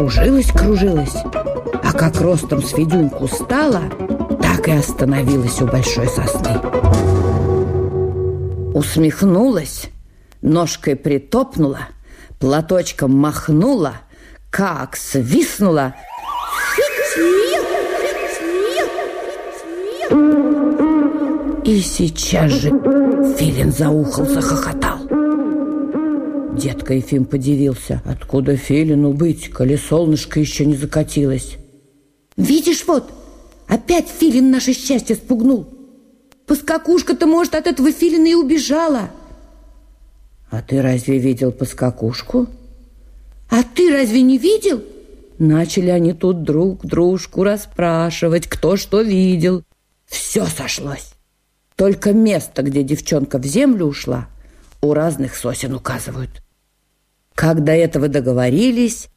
Кружилась, кружилась, а как ростом с стала, так и остановилась у большой сосны. Усмехнулась, ножкой притопнула, платочком махнула, как свистнула. И сейчас же Филин заухал, захохотал. Детка Ефим подивился. Откуда Филину быть, коли солнышко еще не закатилось? Видишь, вот, опять Филин наше счастье спугнул. Поскакушка-то, может, от этого Филина и убежала. А ты разве видел поскакушку? А ты разве не видел? Начали они тут друг дружку расспрашивать, кто что видел. Все сошлось. Только место, где девчонка в землю ушла, у разных сосен указывают. Как до этого договорились,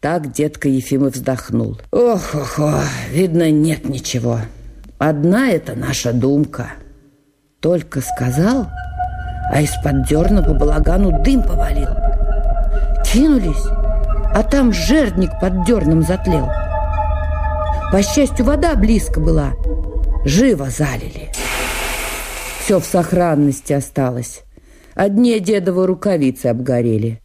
так детка Ефимов вздохнул. Ох, ох, ох, видно, нет ничего. Одна это наша думка. Только сказал, а из-под дерна по балагану дым повалил. Кинулись, а там жердник под дерном затлел. По счастью, вода близко была. Живо залили. Все в сохранности осталось. Одни дедовы рукавицы обгорели.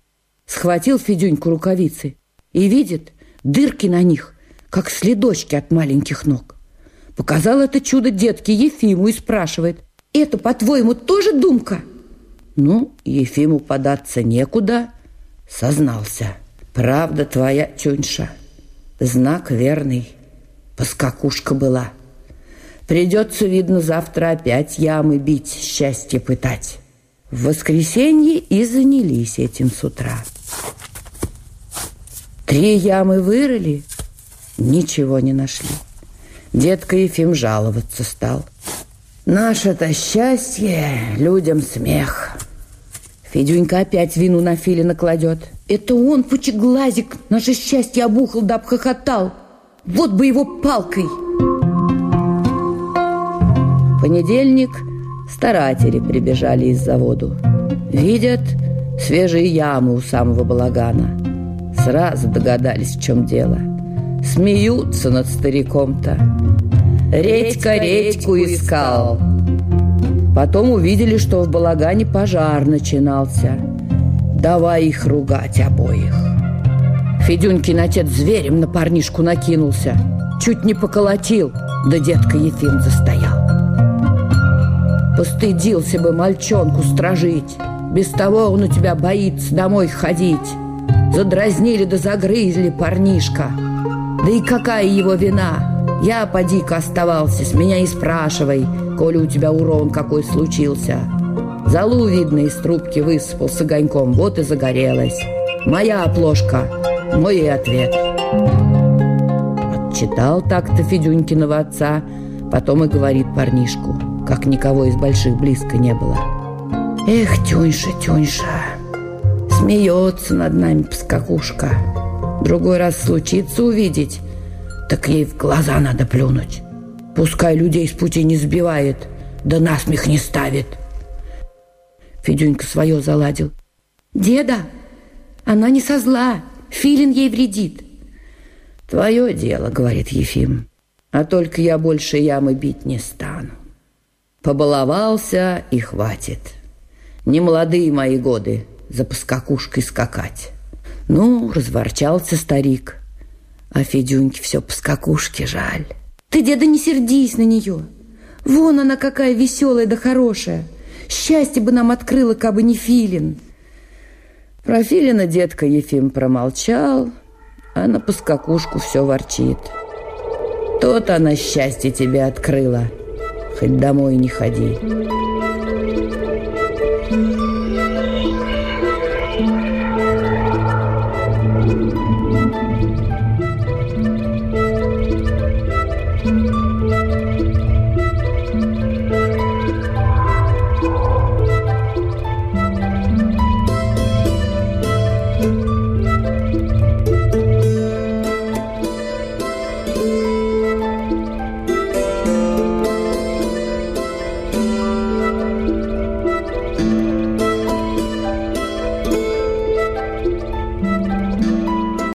Схватил Федюньку рукавицы и видит дырки на них, как следочки от маленьких ног. Показал это чудо детке Ефиму и спрашивает, «Это, по-твоему, тоже думка?» Ну, Ефиму податься некуда, сознался. «Правда твоя, Тюньша, знак верный, поскакушка была. Придется, видно, завтра опять ямы бить, счастье пытать». В воскресенье и занялись этим с утра. Три ямы вырыли, ничего не нашли. Детка Ефим жаловаться стал. Наше-то счастье, людям смех. Федюнька опять вину на Филина кладет. Это он, пучеглазик, наше счастье обухал да обхохотал. Вот бы его палкой. Понедельник Старатели прибежали из заводу. Видят свежие ямы у самого балагана. Сразу догадались, в чем дело. Смеются над стариком-то. Редька редьку искал. Потом увидели, что в балагане пожар начинался. Давай их ругать обоих. Федюнькин отец зверем на парнишку накинулся. Чуть не поколотил, да детка Ефим застоял. Постыдился бы мальчонку стражить. Без того он у тебя боится домой ходить. Задразнили да загрызли парнишка. Да и какая его вина? Я поди-ка оставался, с меня и спрашивай, коли у тебя урон какой случился. Залу, видно, из трубки высыпал с огоньком, вот и загорелась. Моя оплошка, мой ответ. Отчитал так-то Федюнькиного отца, потом и говорит парнишку – как никого из больших близко не было. Эх, Тюньша, Тюньша, смеется над нами поскакушка. Другой раз случится увидеть, так ей в глаза надо плюнуть. Пускай людей с пути не сбивает, да насмех не ставит. Федюнька свое заладил. Деда, она не со зла, филин ей вредит. Твое дело, говорит Ефим, а только я больше ямы бить не стану. Побаловался и хватит. Не молодые мои годы за поскакушкой скакать. Ну, разворчался старик. А Федюньке все поскакушке жаль. Ты, деда, не сердись на нее. Вон она какая веселая да хорошая. Счастье бы нам открыла, кабы не Филин. Про Филина детка Ефим промолчал, а на поскакушку все ворчит. Тот она счастье тебе открыла — хоть домой не ходи.